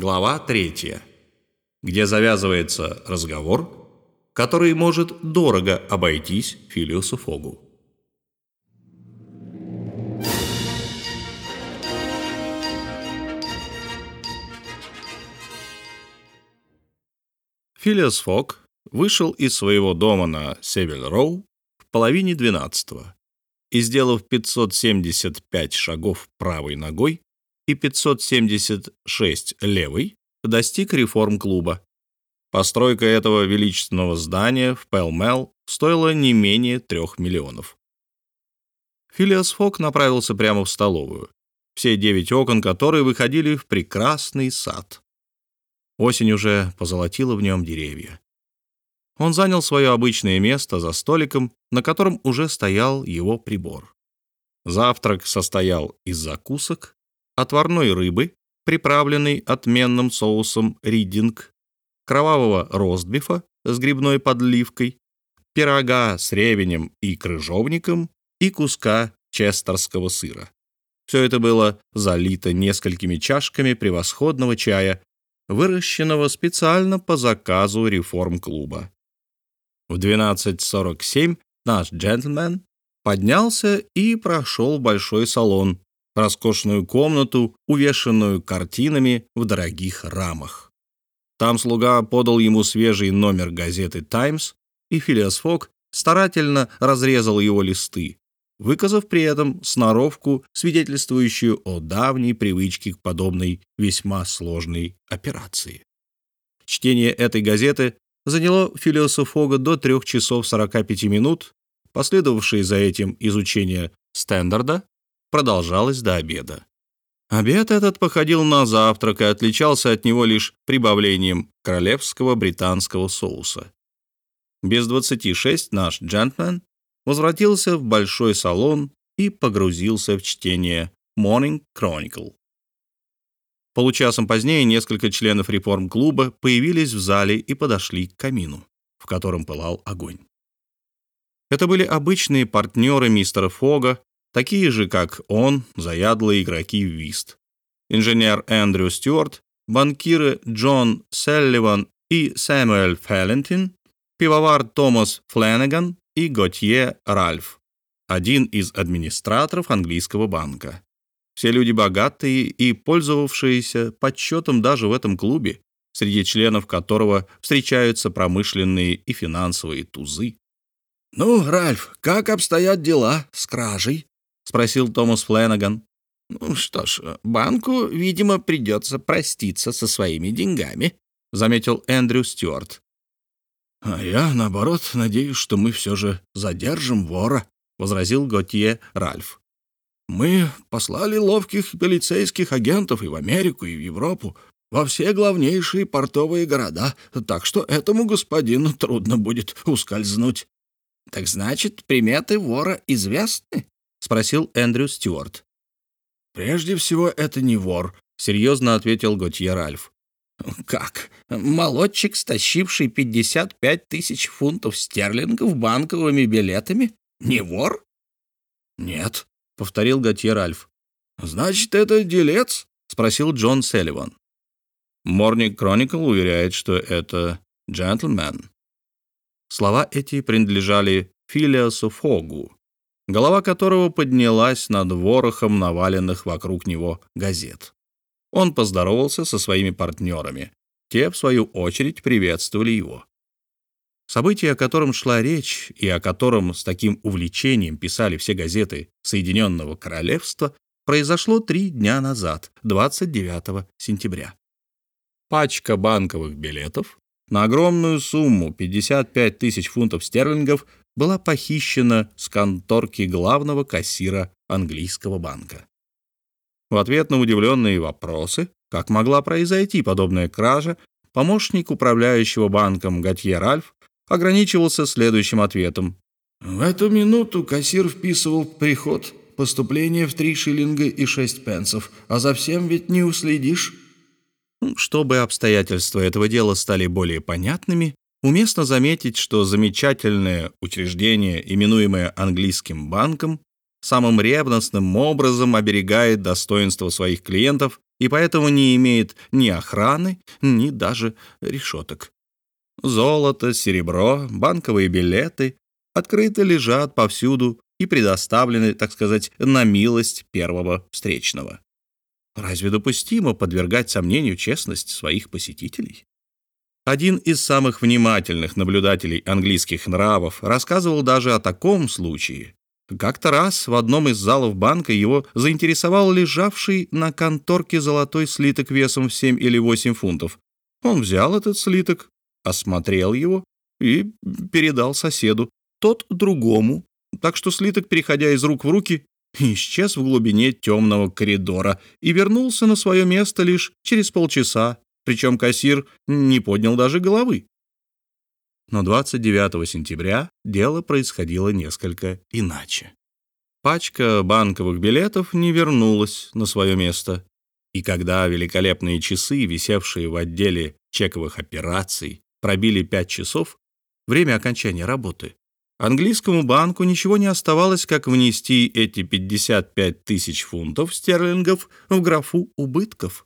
Глава 3. Где завязывается разговор, который может дорого обойтись Филиусу Фогу. Филиас Фог вышел из своего дома на Севель-Роу в половине двенадцатого и, сделав 575 шагов правой ногой и 576 левой, достиг реформ-клуба. Постройка этого величественного здания в Пэлмел стоила не менее трех миллионов. Филиас Фок направился прямо в столовую, все девять окон которой выходили в прекрасный сад. Осень уже позолотила в нем деревья. Он занял свое обычное место за столиком, на котором уже стоял его прибор. Завтрак состоял из закусок, отварной рыбы, приправленной отменным соусом ридинг, кровавого ростбифа с грибной подливкой, пирога с ревенем и крыжовником и куска честерского сыра. Все это было залито несколькими чашками превосходного чая, выращенного специально по заказу реформ-клуба. В 12.47 наш джентльмен поднялся и прошел большой салон, роскошную комнату, увешанную картинами в дорогих рамах. Там слуга подал ему свежий номер газеты «Таймс», и Филиас Фок старательно разрезал его листы, выказав при этом сноровку, свидетельствующую о давней привычке к подобной весьма сложной операции. Чтение этой газеты заняло Филиоса Фога до 3 часов 45 минут, последовавшее за этим изучение Стендарда продолжалось до обеда. Обед этот походил на завтрак и отличался от него лишь прибавлением королевского британского соуса. Без 26 наш джентльмен возвратился в большой салон и погрузился в чтение Morning Chronicle. Получасом позднее несколько членов реформ-клуба появились в зале и подошли к камину, в котором пылал огонь. Это были обычные партнеры мистера Фога, такие же, как он, заядлые игроки в вист. Инженер Эндрю Стюарт, банкиры Джон Селливан и Сэмюэль Феллентин, пивовар Томас Фленнеган и Готье Ральф, один из администраторов английского банка. Все люди богатые и пользовавшиеся подсчетом даже в этом клубе, среди членов которого встречаются промышленные и финансовые тузы. «Ну, Ральф, как обстоят дела с кражей?» — спросил Томас Фленнеган. «Ну что ж, банку, видимо, придется проститься со своими деньгами», — заметил Эндрю Стюарт. «А я, наоборот, надеюсь, что мы все же задержим вора», — возразил Готье Ральф. Мы послали ловких полицейских агентов и в Америку, и в Европу, во все главнейшие портовые города, так что этому господину трудно будет ускользнуть». «Так значит, приметы вора известны?» — спросил Эндрю Стюарт. «Прежде всего, это не вор», — серьезно ответил Готье Ральф. «Как? Молодчик, стащивший 55 тысяч фунтов стерлингов банковыми билетами? Не вор?» «Нет», — повторил Готье Ральф. «Значит, это делец?» — спросил Джон Селливан. Морник Кроникл уверяет, что это джентльмен. Слова эти принадлежали Филиасу Фогу, голова которого поднялась над ворохом наваленных вокруг него газет. Он поздоровался со своими партнерами. Те, в свою очередь, приветствовали его. Событие, о котором шла речь и о котором с таким увлечением писали все газеты Соединенного Королевства, произошло три дня назад, 29 сентября. Пачка банковых билетов на огромную сумму 55 тысяч фунтов стерлингов была похищена с конторки главного кассира английского банка. В ответ на удивленные вопросы, как могла произойти подобная кража, помощник управляющего банком Готье Ральф ограничивался следующим ответом. «В эту минуту кассир вписывал приход, поступление в три шиллинга и шесть пенсов, а за всем ведь не уследишь». Чтобы обстоятельства этого дела стали более понятными, уместно заметить, что замечательное учреждение, именуемое английским банком, самым ревностным образом оберегает достоинство своих клиентов и поэтому не имеет ни охраны, ни даже решеток. Золото, серебро, банковые билеты открыто лежат повсюду и предоставлены, так сказать, на милость первого встречного. Разве допустимо подвергать сомнению честность своих посетителей? Один из самых внимательных наблюдателей английских нравов рассказывал даже о таком случае. Как-то раз в одном из залов банка его заинтересовал лежавший на конторке золотой слиток весом в 7 или 8 фунтов. Он взял этот слиток, осмотрел его и передал соседу, тот другому, так что слиток, переходя из рук в руки, исчез в глубине темного коридора и вернулся на свое место лишь через полчаса, причем кассир не поднял даже головы. Но 29 сентября дело происходило несколько иначе. Пачка банковых билетов не вернулась на свое место, и когда великолепные часы, висевшие в отделе чековых операций, пробили 5 часов, время окончания работы, Английскому банку ничего не оставалось, как внести эти 55 тысяч фунтов стерлингов в графу убытков.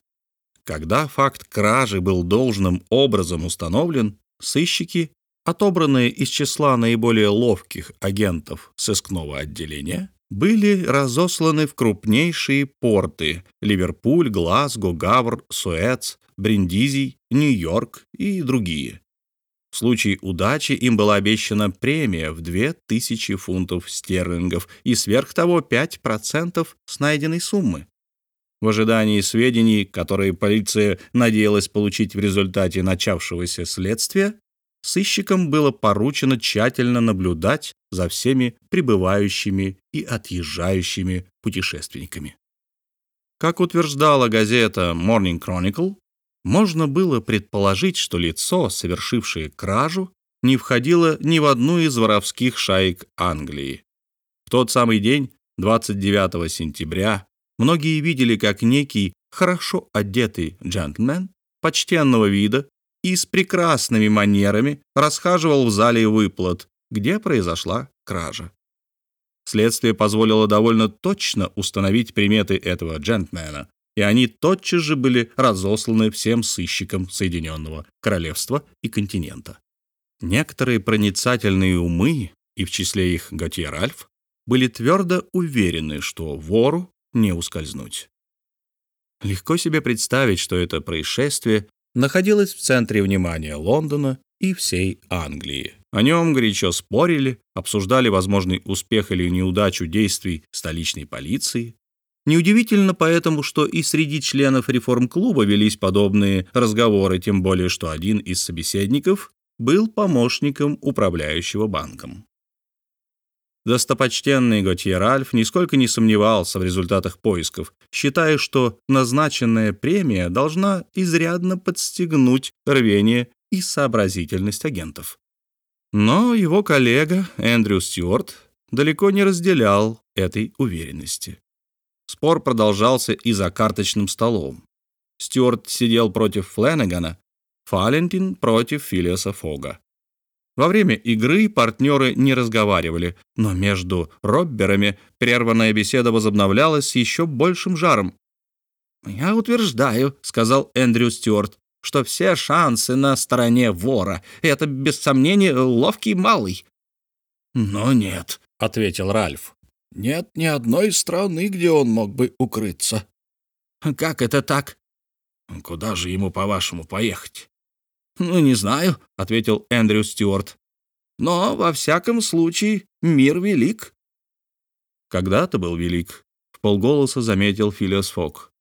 Когда факт кражи был должным образом установлен, сыщики, отобранные из числа наиболее ловких агентов сыскного отделения, были разосланы в крупнейшие порты – Ливерпуль, Глазго, Гавр, Суэц, Бриндизий, Нью-Йорк и другие. В случае удачи им была обещана премия в 2000 фунтов стерлингов и сверх того 5% с найденной суммы. В ожидании сведений, которые полиция надеялась получить в результате начавшегося следствия, сыщикам было поручено тщательно наблюдать за всеми прибывающими и отъезжающими путешественниками. Как утверждала газета Morning Chronicle, можно было предположить, что лицо, совершившее кражу, не входило ни в одну из воровских шаек Англии. В тот самый день, 29 сентября, многие видели, как некий хорошо одетый джентльмен почтенного вида и с прекрасными манерами расхаживал в зале выплат, где произошла кража. Следствие позволило довольно точно установить приметы этого джентльмена, и они тотчас же были разосланы всем сыщикам Соединенного Королевства и континента. Некоторые проницательные умы, и в числе их Готье Ральф, были твердо уверены, что вору не ускользнуть. Легко себе представить, что это происшествие находилось в центре внимания Лондона и всей Англии. О нем горячо спорили, обсуждали возможный успех или неудачу действий столичной полиции, Неудивительно поэтому, что и среди членов реформ-клуба велись подобные разговоры, тем более что один из собеседников был помощником управляющего банком. Достопочтенный Готье Ральф нисколько не сомневался в результатах поисков, считая, что назначенная премия должна изрядно подстегнуть рвение и сообразительность агентов. Но его коллега Эндрю Стюарт далеко не разделял этой уверенности. Спор продолжался и за карточным столом. Стюарт сидел против Фленнегана, Фалентин против Филиаса Фога. Во время игры партнеры не разговаривали, но между робберами прерванная беседа возобновлялась с еще большим жаром. «Я утверждаю», — сказал Эндрю Стюарт, «что все шансы на стороне вора. Это, без сомнения, ловкий малый». «Но нет», — ответил Ральф. Нет ни одной страны, где он мог бы укрыться. Как это так? Куда же ему, по-вашему, поехать? Ну, не знаю, ответил Эндрю Стюарт. Но во всяком случае мир велик. Когда-то был велик, в полголоса заметил Филиас Фок.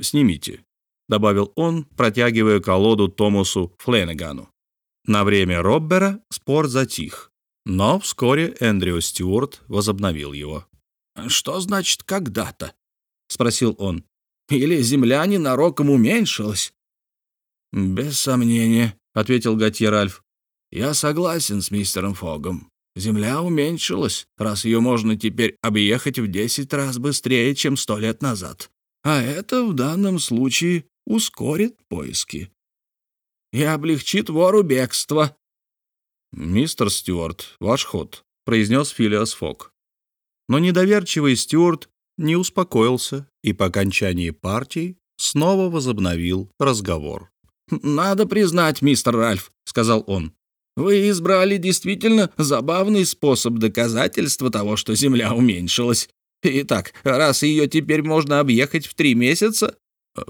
Снимите, добавил он, протягивая колоду Томасу Фленегану. На время Роббера спор затих. Но вскоре Эндрю Стюарт возобновил его. «Что значит «когда-то»?» — спросил он. «Или земля ненароком уменьшилась?» «Без сомнения», — ответил Готье Ральф. «Я согласен с мистером Фогом. Земля уменьшилась, раз ее можно теперь объехать в десять раз быстрее, чем сто лет назад. А это в данном случае ускорит поиски. И облегчит вору бегство», «Мистер Стюарт, ваш ход», — произнес Филиас Фок. Но недоверчивый Стюарт не успокоился и по окончании партии снова возобновил разговор. «Надо признать, мистер Ральф», — сказал он, — «вы избрали действительно забавный способ доказательства того, что Земля уменьшилась. Итак, раз ее теперь можно объехать в три месяца...»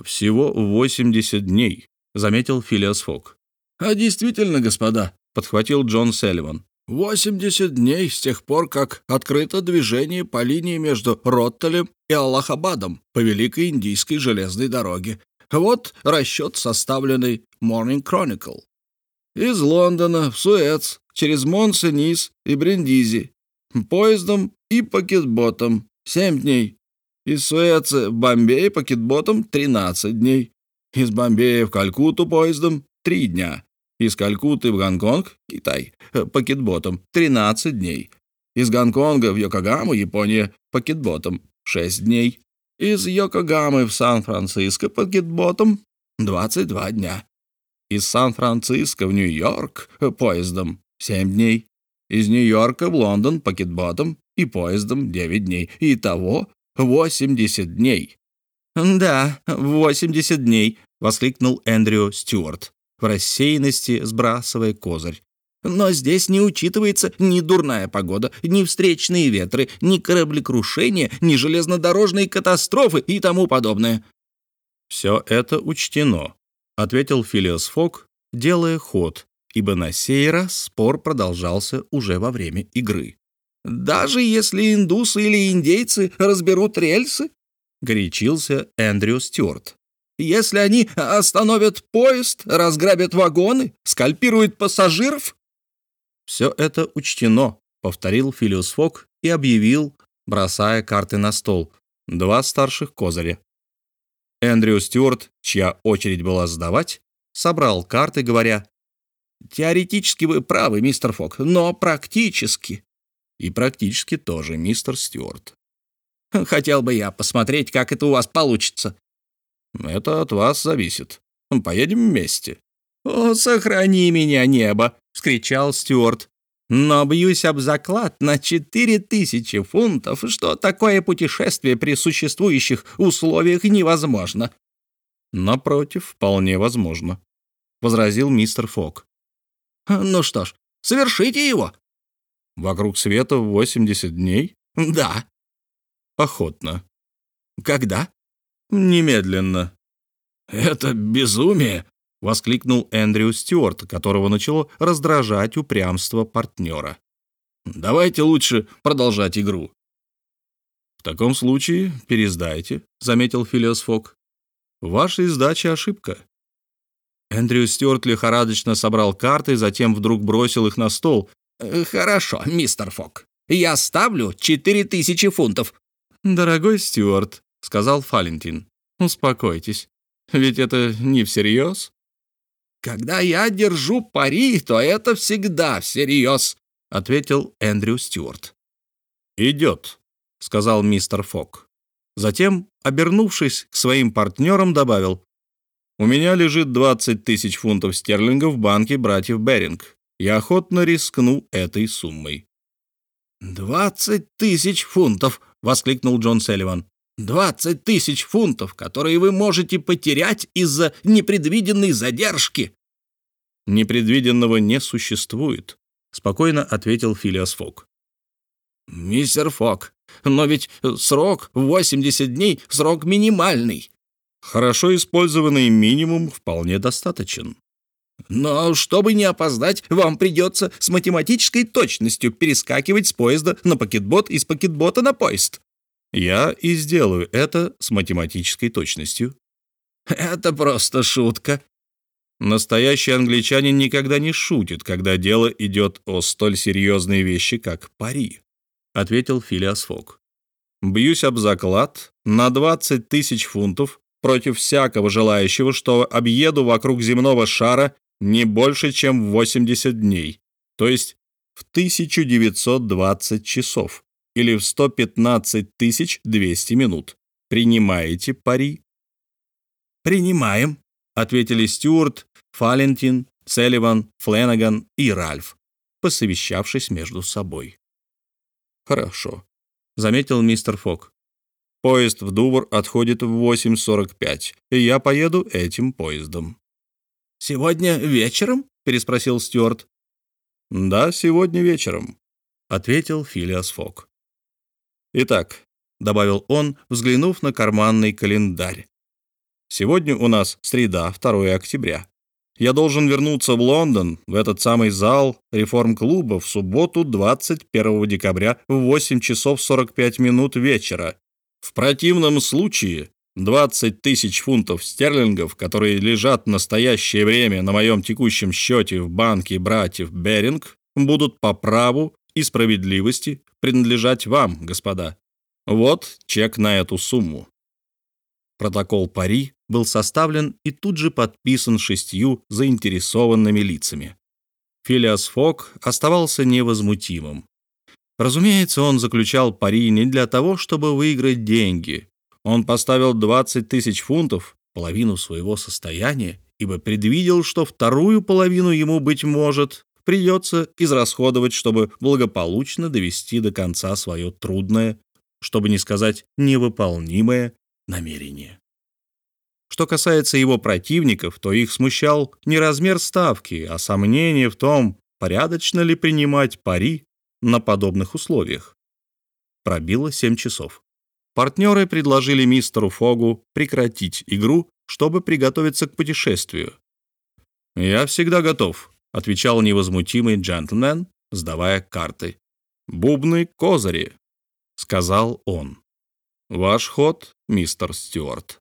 «Всего 80 дней», — заметил Филиас Фок. «А действительно, господа», — подхватил Джон Селливан, «80 дней с тех пор, как открыто движение по линии между Роттелем и Аллахабадом по Великой Индийской железной дороге. Вот расчет, составленный Morning Chronicle. Из Лондона в Суэц, через Монсенис и Бриндизи, поездом и пакетботом 7 дней. Из Суэца в Бомбей пакетботом 13 дней. Из Бомбея в Калькутту поездом 3 дня. Из Калькутты в Гонконг, Китай, пакетботом 13 дней. Из Гонконга в Йокогаму, Япония, пакетботом 6 дней. Из Йокогамы в Сан-Франциско пакетботом 22 дня. Из Сан-Франциско в Нью-Йорк поездом 7 дней. Из Нью-Йорка в Лондон пакетботом и поездом 9 дней. Итого 80 дней. «Да, 80 дней», — воскликнул Эндрю Стюарт, в рассеянности сбрасывая козырь. Но здесь не учитывается ни дурная погода, ни встречные ветры, ни кораблекрушения, ни железнодорожные катастрофы и тому подобное. «Все это учтено», — ответил Филиас Фок, делая ход, ибо на сей раз спор продолжался уже во время игры. «Даже если индусы или индейцы разберут рельсы?» — горячился Эндрю Стюарт. «Если они остановят поезд, разграбят вагоны, скальпируют пассажиров?» «Все это учтено», — повторил Филиус Фок и объявил, бросая карты на стол, два старших козыря. Эндрю Стюарт, чья очередь была сдавать, собрал карты, говоря, «Теоретически вы правы, мистер Фок, но практически...» «И практически тоже, мистер Стюарт». «Хотел бы я посмотреть, как это у вас получится». «Это от вас зависит. Поедем вместе». «О, сохрани меня, небо!» — вскричал Стюарт. «Но бьюсь об заклад на четыре тысячи фунтов, что такое путешествие при существующих условиях невозможно». «Напротив, вполне возможно», — возразил мистер Фок. «Ну что ж, совершите его». «Вокруг света в 80 дней?» «Да». «Охотно». «Когда?» «Немедленно». «Это безумие», — воскликнул Эндрю Стюарт, которого начало раздражать упрямство партнера. «Давайте лучше продолжать игру». «В таком случае пересдайте», — заметил Филиос Фок. «В вашей ошибка». Эндрю Стюарт лихорадочно собрал карты, затем вдруг бросил их на стол. «Э, «Хорошо, мистер Фок. Я ставлю четыре тысячи фунтов». «Дорогой Стюарт», — сказал Фалентин, — «успокойтесь. Ведь это не всерьез». «Когда я держу пари, то это всегда всерьез», — ответил Эндрю Стюарт. «Идет», — сказал мистер Фок. Затем, обернувшись к своим партнерам, добавил, «У меня лежит 20 тысяч фунтов стерлингов в банке братьев Беринг. Я охотно рискну этой суммой». «Двадцать тысяч фунтов!» — воскликнул Джон Селливан. «Двадцать тысяч фунтов, которые вы можете потерять из-за непредвиденной задержки!» «Непредвиденного не существует», — спокойно ответил Филиас Фок. «Мистер Фок, но ведь срок 80 дней — срок минимальный». «Хорошо использованный минимум вполне достаточен». «Но чтобы не опоздать, вам придется с математической точностью перескакивать с поезда на пакетбот и с пакетбота на поезд». «Я и сделаю это с математической точностью». «Это просто шутка», Настоящий англичанин никогда не шутит, когда дело идет о столь серьезной вещи, как пари», — ответил Филиас Фок. «Бьюсь об заклад на 20 тысяч фунтов против всякого желающего, что объеду вокруг земного шара не больше, чем в 80 дней, то есть в 1920 часов или в 115 200 минут. Принимаете пари?» «Принимаем», ответили Стюарт, Фалентин, Селливан, Фленаган и Ральф, посовещавшись между собой. «Хорошо», — заметил мистер Фок. Поезд в Дувр отходит в 8.45, и я поеду этим поездом». «Сегодня вечером?» — переспросил Стюарт. «Да, сегодня вечером», — ответил Филиас Фок. «Итак», — добавил он, взглянув на карманный календарь. «Сегодня у нас среда, 2 октября. Я должен вернуться в Лондон, в этот самый зал реформ-клуба в субботу 21 декабря в 8 часов 45 минут вечера. В противном случае 20 тысяч фунтов стерлингов, которые лежат в настоящее время на моем текущем счете в банке братьев Беринг, будут по праву и справедливости принадлежать вам, господа. Вот чек на эту сумму. Протокол пари был составлен и тут же подписан шестью заинтересованными лицами. Филиас Фок оставался невозмутимым. Разумеется, он заключал пари не для того, чтобы выиграть деньги. Он поставил 20 тысяч фунтов, половину своего состояния, ибо предвидел, что вторую половину ему, быть может, придется израсходовать, чтобы благополучно довести до конца свое трудное, чтобы не сказать невыполнимое намерение. Что касается его противников, то их смущал не размер ставки, а сомнение в том, порядочно ли принимать пари на подобных условиях. Пробило 7 часов. Партнеры предложили мистеру Фогу прекратить игру, чтобы приготовиться к путешествию. «Я всегда готов», — отвечал невозмутимый джентльмен, сдавая карты. «Бубны козыри», — сказал он. «Ваш ход, мистер Стюарт».